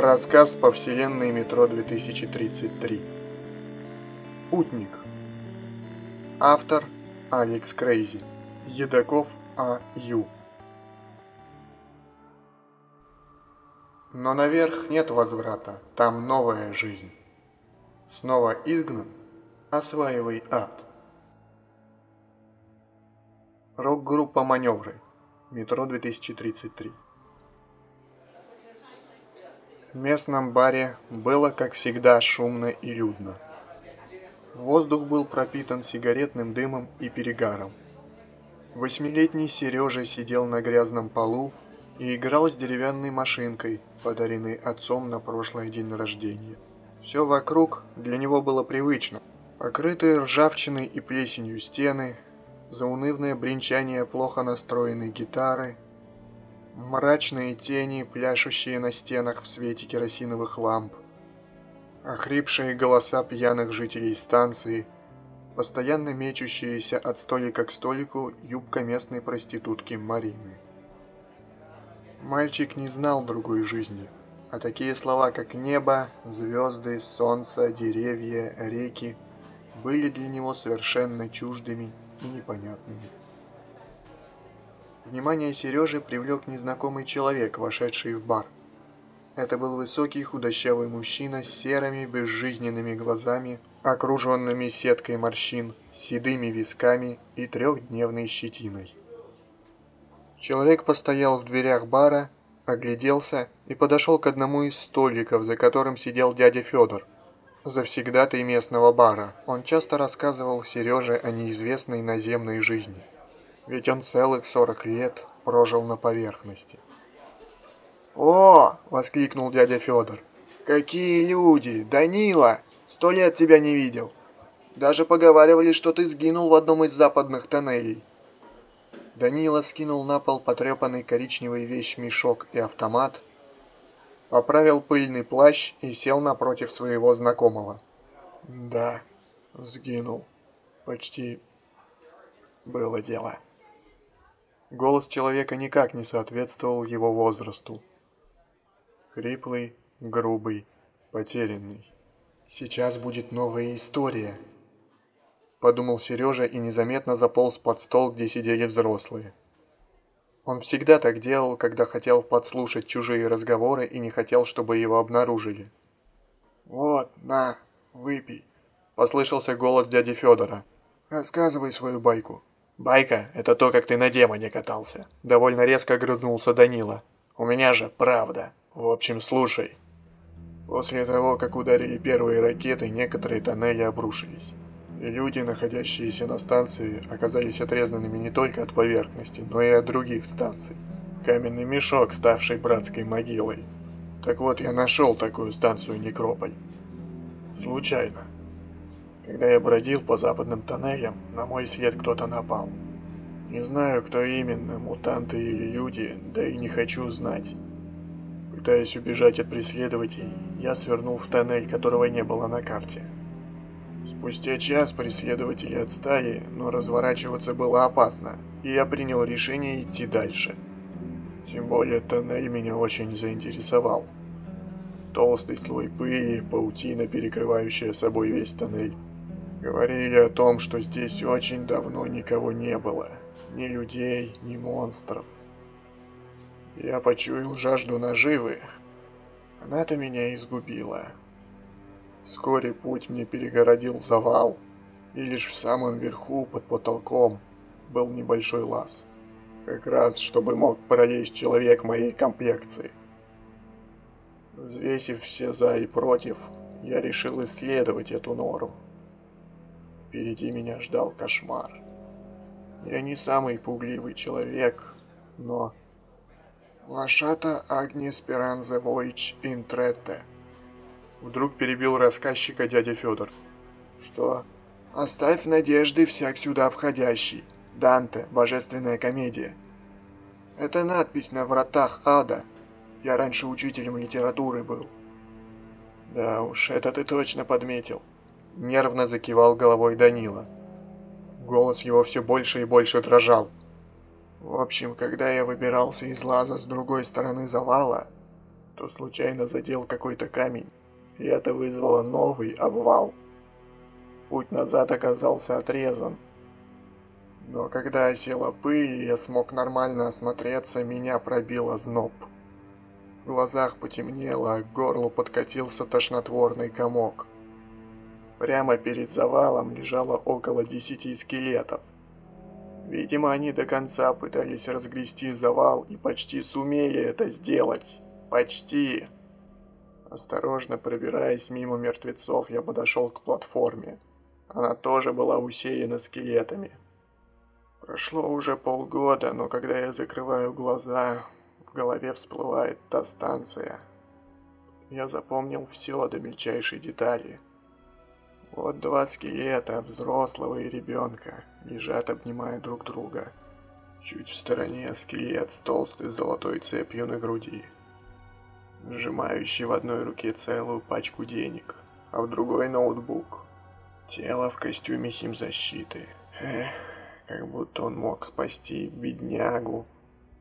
Рассказ по вселенной метро 2033. Путник. Автор Алекс Крейзи. Едаков А. Ю. Но наверх нет возврата, там новая жизнь. Снова изгнан, осваивай ад. Рок-группа «Маневры». Метро 2033. В местном баре было, как всегда, шумно и людно. Воздух был пропитан сигаретным дымом и перегаром. Восьмилетний Сережа сидел на грязном полу и играл с деревянной машинкой, подаренной отцом на прошлый день рождения. Все вокруг для него было привычно. Покрытые ржавчиной и плесенью стены, заунывное бренчание плохо настроенной гитары, мрачные тени, пляшущие на стенах в свете керосиновых ламп, охрипшие голоса пьяных жителей станции, постоянно мечущиеся от столика к столику юбка местной проститутки Марины. Мальчик не знал другой жизни, а такие слова, как небо, звезды, солнце, деревья, реки, были для него совершенно чуждыми и непонятными. Внимание Сережи привлек незнакомый человек, вошедший в бар. Это был высокий худощавый мужчина с серыми безжизненными глазами, окруженными сеткой морщин, седыми висками и трехдневной щетиной. Человек постоял в дверях бара, огляделся и подошел к одному из столиков, за которым сидел дядя Федор – завсегдатый местного бара. Он часто рассказывал Сереже о неизвестной наземной жизни. Ведь он целых 40 лет прожил на поверхности. «О!» – воскликнул дядя Федор. «Какие люди! Данила! Сто лет тебя не видел! Даже поговаривали, что ты сгинул в одном из западных тоннелей». Данила скинул на пол потрепанный коричневый вещмешок и автомат – поправил пыльный плащ и сел напротив своего знакомого. «Да, сгинул. Почти было дело». Голос человека никак не соответствовал его возрасту. Хриплый, грубый, потерянный. «Сейчас будет новая история», — подумал Сережа и незаметно заполз под стол, где сидели взрослые. Он всегда так делал, когда хотел подслушать чужие разговоры и не хотел, чтобы его обнаружили. «Вот, на, выпей», – послышался голос дяди Федора. «Рассказывай свою байку». «Байка – это то, как ты на демоне катался», – довольно резко огрызнулся Данила. «У меня же правда. В общем, слушай». После того, как ударили первые ракеты, некоторые тоннели обрушились и люди, находящиеся на станции, оказались отрезанными не только от поверхности, но и от других станций. Каменный мешок, ставший братской могилой. Так вот, я нашел такую станцию Некрополь. Случайно. Когда я бродил по западным тоннелям, на мой след кто-то напал. Не знаю, кто именно, мутанты или люди, да и не хочу знать. Пытаясь убежать от преследователей, я свернул в тоннель, которого не было на карте. Спустя час преследователи отстали, но разворачиваться было опасно, и я принял решение идти дальше. Тем более тоннель меня очень заинтересовал. Толстый слой пыли, паутина, перекрывающая собой весь тоннель. Говорили о том, что здесь очень давно никого не было. Ни людей, ни монстров. Я почуял жажду наживы. Она-то меня изгубила. Вскоре путь мне перегородил завал, и лишь в самом верху, под потолком, был небольшой лаз. Как раз, чтобы мог пролезть человек моей комплекции. Взвесив все за и против, я решил исследовать эту нору. Впереди меня ждал кошмар. Я не самый пугливый человек, но... Вашата Агни Спиранзе Войч Интретте. Вдруг перебил рассказчика дядя Федор. Что? Оставь надежды всяк сюда входящий. Данте, божественная комедия. Это надпись на вратах ада. Я раньше учителем литературы был. Да уж, это ты точно подметил. Нервно закивал головой Данила. Голос его все больше и больше дрожал. В общем, когда я выбирался из лаза с другой стороны завала, то случайно задел какой-то камень, и это вызвало новый обвал. Путь назад оказался отрезан. Но когда осела пыль, и я смог нормально осмотреться, меня пробило зноб. В глазах потемнело, а к горлу подкатился тошнотворный комок. Прямо перед завалом лежало около десяти скелетов. Видимо, они до конца пытались разгрести завал и почти сумели это сделать. Почти. Осторожно пробираясь мимо мертвецов, я подошел к платформе. Она тоже была усеяна скелетами. Прошло уже полгода, но когда я закрываю глаза, в голове всплывает та станция. Я запомнил все до мельчайшей детали. Вот два скелета, взрослого и ребенка, лежат, обнимая друг друга. Чуть в стороне скелет с толстой золотой цепью на груди, сжимающий в одной руке целую пачку денег, а в другой ноутбук. Тело в костюме химзащиты. Эх, как будто он мог спасти беднягу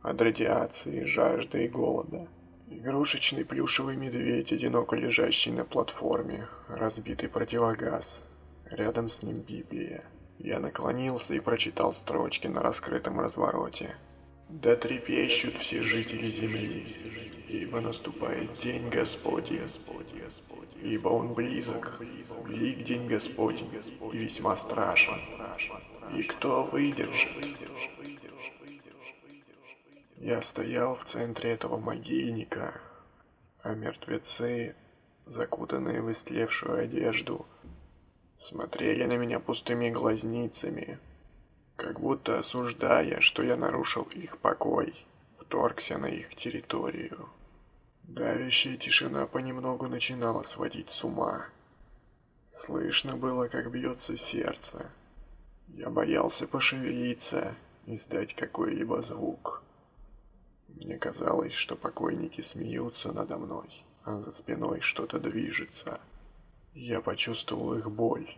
от радиации, жажды и голода. Игрушечный плюшевый медведь, одиноко лежащий на платформе, разбитый противогаз. Рядом с ним Библия. Я наклонился и прочитал строчки на раскрытом развороте. «Да трепещут все жители земли, ибо наступает день Господень, ибо он близок, блик день Господень, и весьма страшен. И кто выдержит?» Я стоял в центре этого могильника, а мертвецы, закутанные в истлевшую одежду, смотрели на меня пустыми глазницами, как будто осуждая, что я нарушил их покой, вторгся на их территорию. Давящая тишина понемногу начинала сводить с ума. Слышно было, как бьется сердце. Я боялся пошевелиться, издать какой-либо звук. Мне казалось, что покойники смеются надо мной, а за спиной что-то движется. Я почувствовал их боль,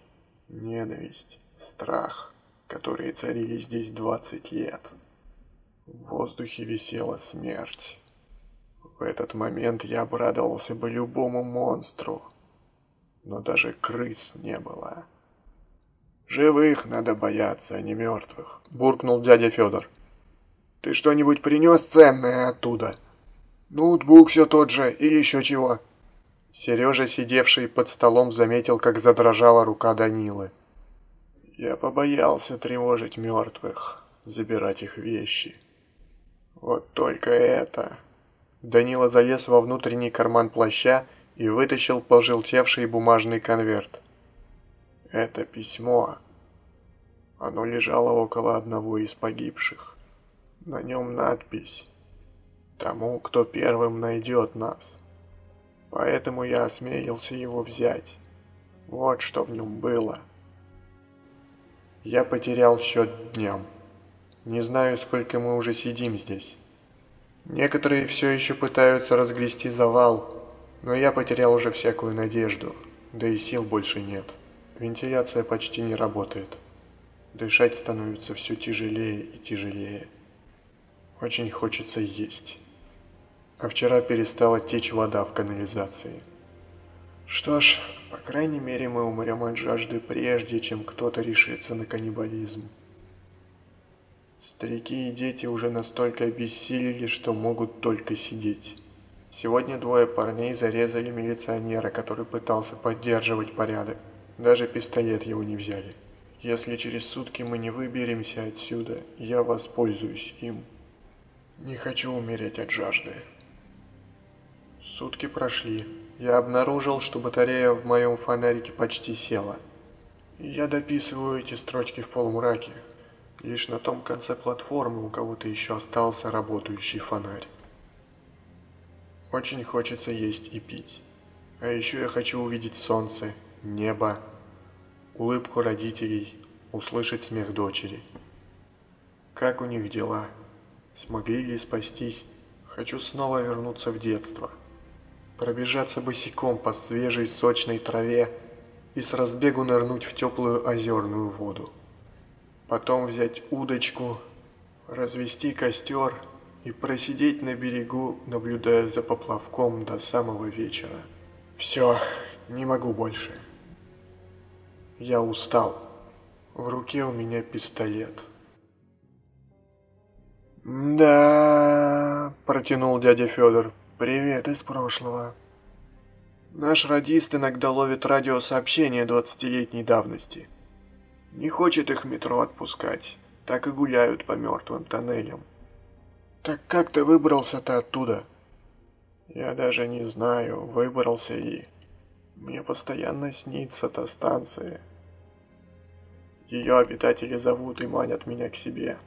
ненависть, страх, которые царили здесь 20 лет. В воздухе висела смерть. В этот момент я обрадовался бы любому монстру, но даже крыс не было. «Живых надо бояться, а не мертвых», — буркнул дядя Федор. «Ты что-нибудь принес ценное оттуда?» «Ноутбук все тот же или еще чего?» Сережа, сидевший под столом, заметил, как задрожала рука Данилы. Я побоялся тревожить мертвых, забирать их вещи. Вот только это... Данила залез во внутренний карман плаща и вытащил пожелтевший бумажный конверт. Это письмо. Оно лежало около одного из погибших. На нем надпись «Тому, кто первым найдет нас». Поэтому я осмелился его взять. Вот что в нем было. Я потерял счет дням. Не знаю, сколько мы уже сидим здесь. Некоторые все еще пытаются разгрести завал, но я потерял уже всякую надежду, да и сил больше нет. Вентиляция почти не работает. Дышать становится все тяжелее и тяжелее. Очень хочется есть. А вчера перестала течь вода в канализации. Что ж, по крайней мере мы умрем от жажды прежде, чем кто-то решится на каннибализм. Старики и дети уже настолько обессилели, что могут только сидеть. Сегодня двое парней зарезали милиционера, который пытался поддерживать порядок. Даже пистолет его не взяли. Если через сутки мы не выберемся отсюда, я воспользуюсь им. Не хочу умереть от жажды. Сутки прошли. Я обнаружил, что батарея в моем фонарике почти села. я дописываю эти строчки в полумраке. Лишь на том конце платформы у кого-то еще остался работающий фонарь. Очень хочется есть и пить. А еще я хочу увидеть солнце, небо, улыбку родителей, услышать смех дочери. Как у них дела? Смогли ли спастись? Хочу снова вернуться в детство. Пробежаться босиком по свежей сочной траве и с разбегу нырнуть в теплую озерную воду. Потом взять удочку, развести костер и просидеть на берегу, наблюдая за поплавком до самого вечера. Все, не могу больше. Я устал. В руке у меня пистолет. «Да...» – протянул дядя Федор. «Привет из прошлого». Наш радист иногда ловит радиосообщения двадцатилетней давности. Не хочет их метро отпускать, так и гуляют по мертвым тоннелям. Так как ты выбрался-то оттуда? Я даже не знаю, выбрался и... Мне постоянно снится та станция. Ее обитатели зовут и манят меня к себе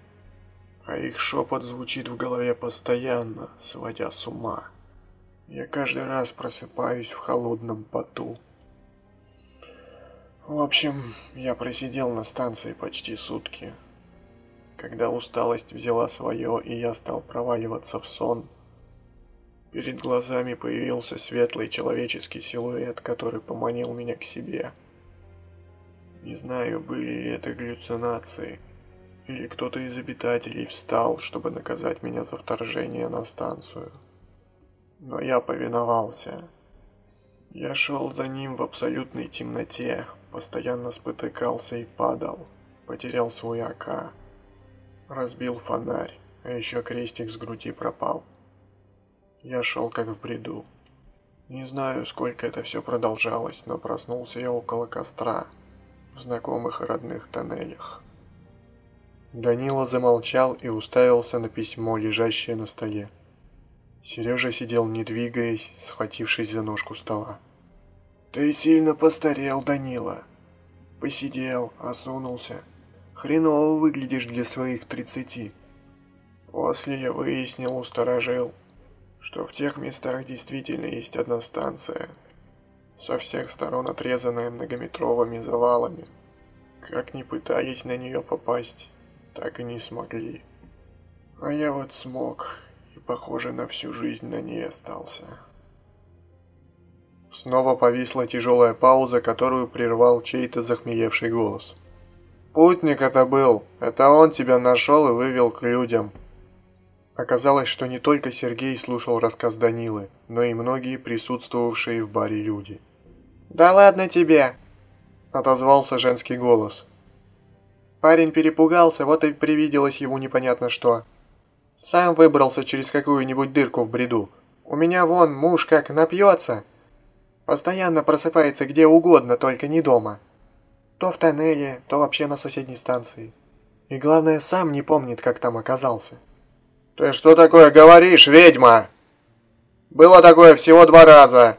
а их шепот звучит в голове постоянно, сводя с ума. Я каждый раз просыпаюсь в холодном поту. В общем, я просидел на станции почти сутки. Когда усталость взяла свое, и я стал проваливаться в сон, перед глазами появился светлый человеческий силуэт, который поманил меня к себе. Не знаю, были ли это галлюцинации, или кто-то из обитателей встал, чтобы наказать меня за вторжение на станцию. Но я повиновался. Я шел за ним в абсолютной темноте, постоянно спотыкался и падал, потерял свой АК, разбил фонарь, а еще крестик с груди пропал. Я шел как в бреду. Не знаю, сколько это все продолжалось, но проснулся я около костра, в знакомых и родных тоннелях. Данила замолчал и уставился на письмо, лежащее на столе. Сережа сидел не двигаясь, схватившись за ножку стола. «Ты сильно постарел, Данила. Посидел, осунулся. Хреново выглядишь для своих тридцати. После я выяснил, усторожил, что в тех местах действительно есть одна станция, со всех сторон отрезанная многометровыми завалами. Как ни пытались на нее попасть, так и не смогли. А я вот смог, и, похоже, на всю жизнь на ней остался. Снова повисла тяжелая пауза, которую прервал чей-то захмелевший голос. «Путник это был! Это он тебя нашел и вывел к людям!» Оказалось, что не только Сергей слушал рассказ Данилы, но и многие присутствовавшие в баре люди. «Да ладно тебе!» – отозвался женский голос. Парень перепугался, вот и привиделось ему непонятно что. Сам выбрался через какую-нибудь дырку в бреду. У меня вон муж как напьется. Постоянно просыпается где угодно, только не дома. То в тоннеле, то вообще на соседней станции. И главное, сам не помнит, как там оказался. «Ты что такое говоришь, ведьма?» «Было такое всего два раза.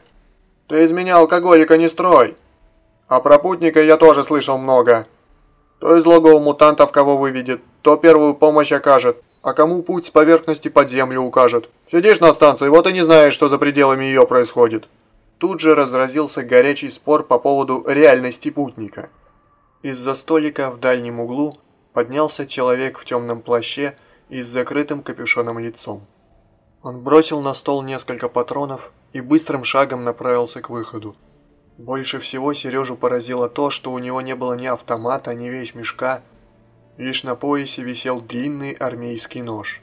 Ты из меня алкоголика не строй. А про путника я тоже слышал много». То из логова мутантов кого выведет, то первую помощь окажет, а кому путь с поверхности под землю укажет. Сидишь на станции, вот и не знаешь, что за пределами ее происходит. Тут же разразился горячий спор по поводу реальности путника. Из-за столика в дальнем углу поднялся человек в темном плаще и с закрытым капюшоном лицом. Он бросил на стол несколько патронов и быстрым шагом направился к выходу. Больше всего Сережу поразило то, что у него не было ни автомата, ни вещмешка. Лишь на поясе висел длинный армейский нож.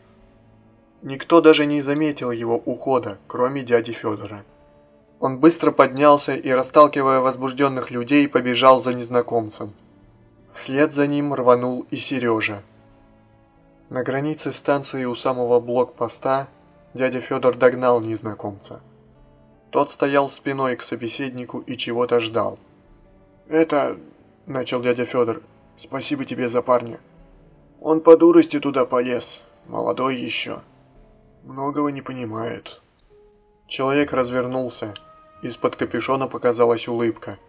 Никто даже не заметил его ухода, кроме дяди Федора. Он быстро поднялся и, расталкивая возбужденных людей, побежал за незнакомцем. Вслед за ним рванул и Сережа. На границе станции у самого блокпоста дядя Федор догнал незнакомца. Тот стоял спиной к собеседнику и чего-то ждал. «Это...» – начал дядя Федор. «Спасибо тебе за парня. Он по дурости туда полез, молодой еще. Многого не понимает». Человек развернулся. Из-под капюшона показалась улыбка.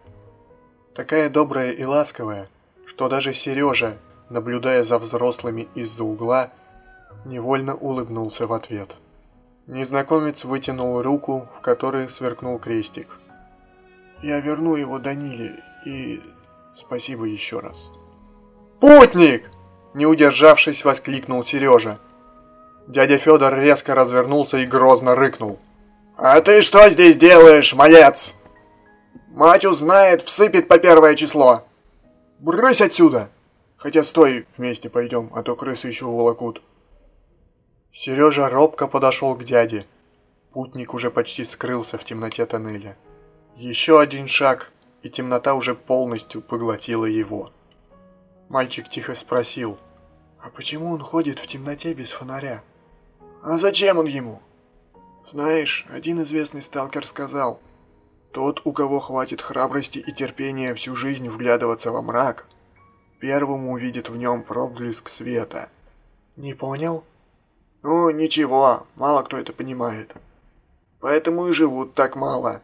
Такая добрая и ласковая, что даже Сережа, наблюдая за взрослыми из-за угла, невольно улыбнулся в ответ. Незнакомец вытянул руку, в которой сверкнул крестик. «Я верну его Даниле, и спасибо еще раз». «Путник!» – не удержавшись, воскликнул Сережа. Дядя Федор резко развернулся и грозно рыкнул. «А ты что здесь делаешь, малец?» «Мать узнает, всыпет по первое число!» «Брысь отсюда!» «Хотя стой, вместе пойдем, а то крысы еще уволокут». Сережа робко подошел к дяде. Путник уже почти скрылся в темноте тоннеля. Еще один шаг, и темнота уже полностью поглотила его. Мальчик тихо спросил, «А почему он ходит в темноте без фонаря?» «А зачем он ему?» «Знаешь, один известный сталкер сказал, тот, у кого хватит храбрости и терпения всю жизнь вглядываться во мрак, первым увидит в нем проблеск света». «Не понял?» «Ну, ничего, мало кто это понимает. Поэтому и живут так мало».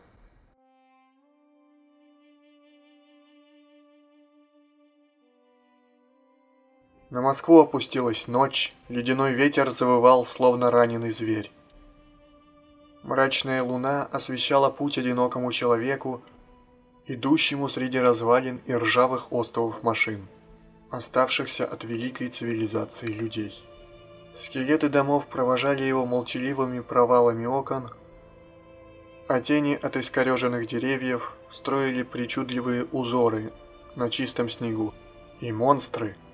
На Москву опустилась ночь, ледяной ветер завывал, словно раненый зверь. Мрачная луна освещала путь одинокому человеку, идущему среди развалин и ржавых островов машин, оставшихся от великой цивилизации людей. Скелеты домов провожали его молчаливыми провалами окон, а тени от искореженных деревьев строили причудливые узоры на чистом снегу, и монстры –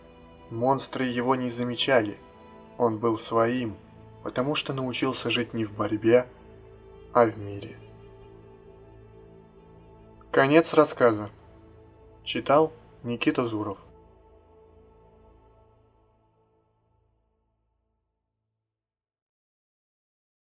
Монстры его не замечали. Он был своим, потому что научился жить не в борьбе, а в мире. Конец рассказа. Читал Никита Зуров.